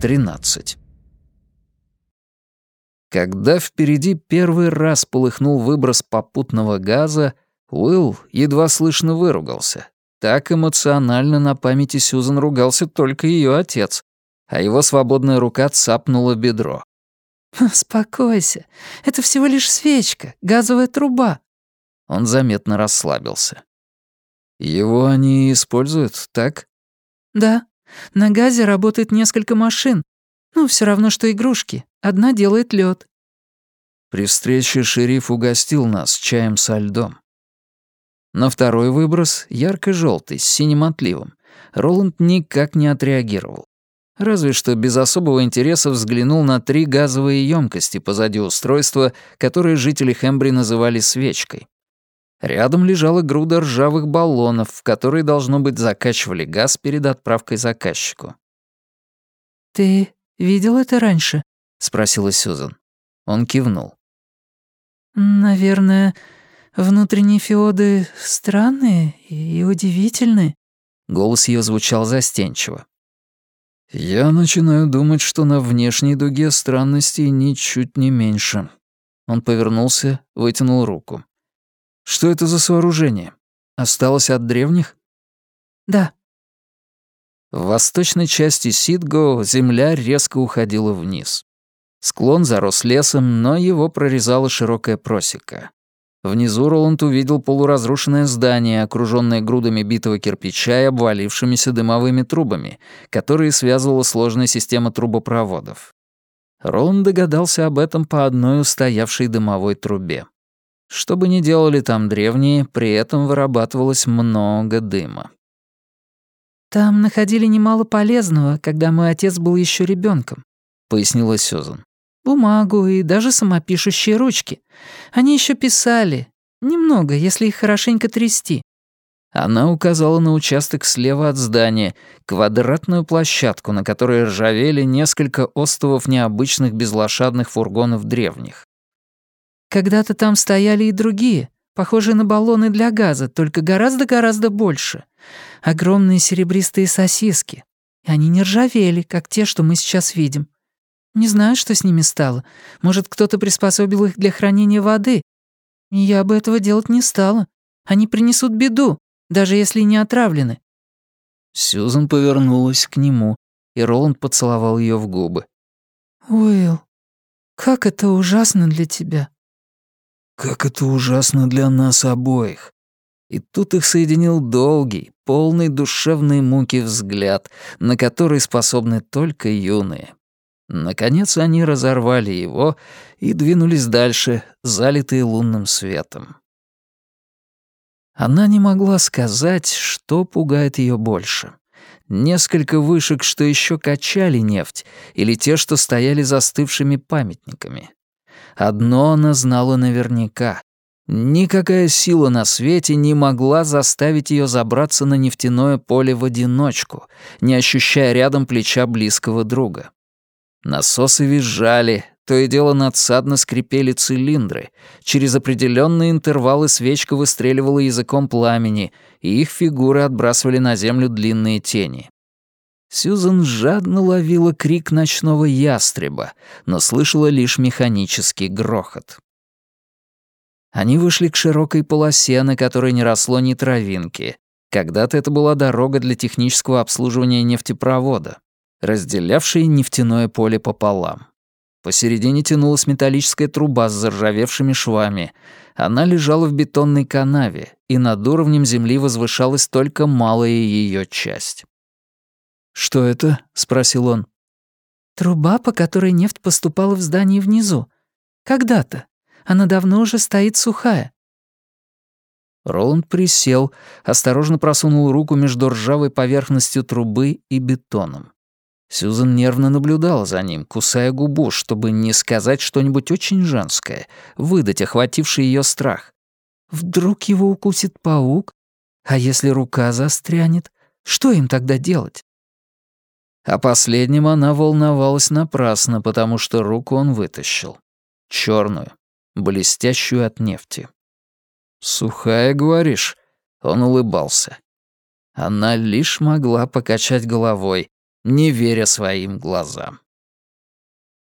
13. Когда впереди первый раз полыхнул выброс попутного газа, Уилл едва слышно выругался. Так эмоционально на памяти Сьюзан ругался только ее отец, а его свободная рука цапнула бедро. «Успокойся. Это всего лишь свечка, газовая труба». Он заметно расслабился. «Его они используют, так?» «Да. На газе работает несколько машин. Ну, все равно, что игрушки. Одна делает лед. При встрече шериф угостил нас чаем со льдом. На второй выброс, ярко-желтый, с синим отливом, Роланд никак не отреагировал. Разве что без особого интереса взглянул на три газовые емкости позади устройства, которые жители Хембри называли свечкой. Рядом лежала груда ржавых баллонов, в которые, должно быть, закачивали газ перед отправкой заказчику. «Ты видел это раньше?» — спросила Сюзан. Он кивнул. «Наверное, внутренние феоды странные и удивительные». Голос ее звучал застенчиво. «Я начинаю думать, что на внешней дуге странностей ничуть не меньше». Он повернулся, вытянул руку. «Что это за сооружение? Осталось от древних?» «Да». В восточной части Сидго земля резко уходила вниз. Склон зарос лесом, но его прорезала широкая просека. Внизу Роланд увидел полуразрушенное здание, окружённое грудами битого кирпича и обвалившимися дымовыми трубами, которые связывала сложная система трубопроводов. Роланд догадался об этом по одной устоявшей дымовой трубе. Что бы ни делали там древние, при этом вырабатывалось много дыма. «Там находили немало полезного, когда мой отец был еще ребенком, пояснила Сюзан бумагу и даже самопишущие ручки. Они еще писали. Немного, если их хорошенько трясти. Она указала на участок слева от здания, квадратную площадку, на которой ржавели несколько остовов необычных безлошадных фургонов древних. Когда-то там стояли и другие, похожие на баллоны для газа, только гораздо-гораздо больше. Огромные серебристые сосиски. И они не ржавели, как те, что мы сейчас видим. Не знаю, что с ними стало. Может, кто-то приспособил их для хранения воды. Я бы этого делать не стала. Они принесут беду, даже если не отравлены». Сьюзан повернулась к нему, и Роланд поцеловал ее в губы. «Уилл, как это ужасно для тебя». «Как это ужасно для нас обоих». И тут их соединил долгий, полный душевной муки взгляд, на который способны только юные. Наконец они разорвали его и двинулись дальше, залитые лунным светом. Она не могла сказать, что пугает ее больше. Несколько вышек, что еще качали нефть, или те, что стояли застывшими памятниками. Одно она знала наверняка. Никакая сила на свете не могла заставить ее забраться на нефтяное поле в одиночку, не ощущая рядом плеча близкого друга. Насосы визжали, то и дело надсадно скрипели цилиндры. Через определенные интервалы свечка выстреливала языком пламени, и их фигуры отбрасывали на землю длинные тени. Сьюзан жадно ловила крик ночного ястреба, но слышала лишь механический грохот. Они вышли к широкой полосе, на которой не росло ни травинки. Когда-то это была дорога для технического обслуживания нефтепровода разделявший нефтяное поле пополам. Посередине тянулась металлическая труба с заржавевшими швами. Она лежала в бетонной канаве, и над уровнем земли возвышалась только малая ее часть. «Что это?» — спросил он. «Труба, по которой нефть поступала в здание внизу. Когда-то. Она давно уже стоит сухая». Роланд присел, осторожно просунул руку между ржавой поверхностью трубы и бетоном. Сьюзан нервно наблюдала за ним, кусая губу, чтобы не сказать что-нибудь очень женское, выдать охвативший ее страх. Вдруг его укусит паук? А если рука застрянет? Что им тогда делать? О последнем она волновалась напрасно, потому что руку он вытащил. черную, блестящую от нефти. «Сухая, говоришь?» Он улыбался. Она лишь могла покачать головой, не веря своим глазам.